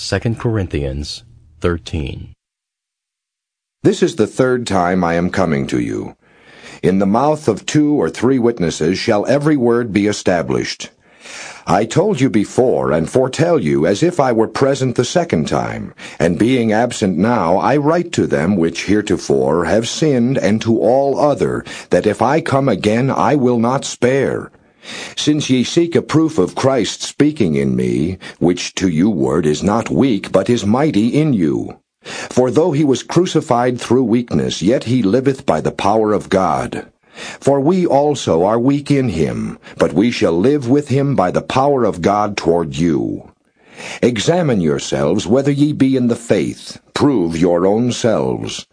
2 Corinthians 13. This is the third time I am coming to you. In the mouth of two or three witnesses shall every word be established. I told you before, and foretell you, as if I were present the second time, and being absent now, I write to them which heretofore have sinned, and to all other, that if I come again I will not spare. Since ye seek a proof of Christ speaking in me, which to you word is not weak, but is mighty in you. For though he was crucified through weakness, yet he liveth by the power of God. For we also are weak in him, but we shall live with him by the power of God toward you. Examine yourselves whether ye be in the faith. Prove your own selves.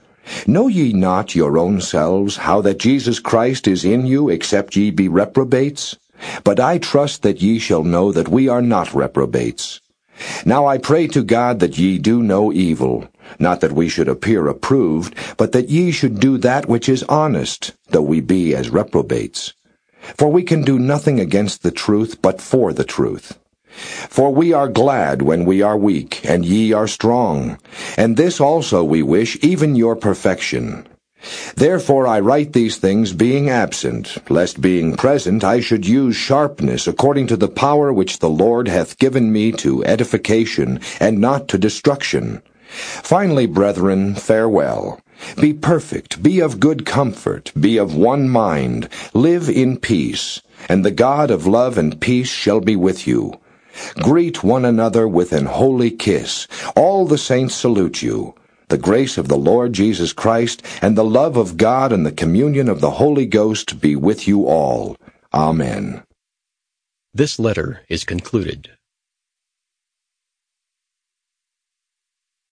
Know ye not your own selves how that Jesus Christ is in you, except ye be reprobates? But I trust that ye shall know that we are not reprobates. Now I pray to God that ye do no evil, not that we should appear approved, but that ye should do that which is honest, though we be as reprobates. For we can do nothing against the truth, but for the truth. For we are glad when we are weak, and ye are strong. And this also we wish, even your perfection. Therefore I write these things being absent, lest being present I should use sharpness according to the power which the Lord hath given me to edification, and not to destruction. Finally, brethren, farewell. Be perfect, be of good comfort, be of one mind, live in peace, and the God of love and peace shall be with you. Greet one another with an holy kiss. All the saints salute you. The grace of the Lord Jesus Christ and the love of God and the communion of the Holy Ghost be with you all. Amen. This letter is concluded.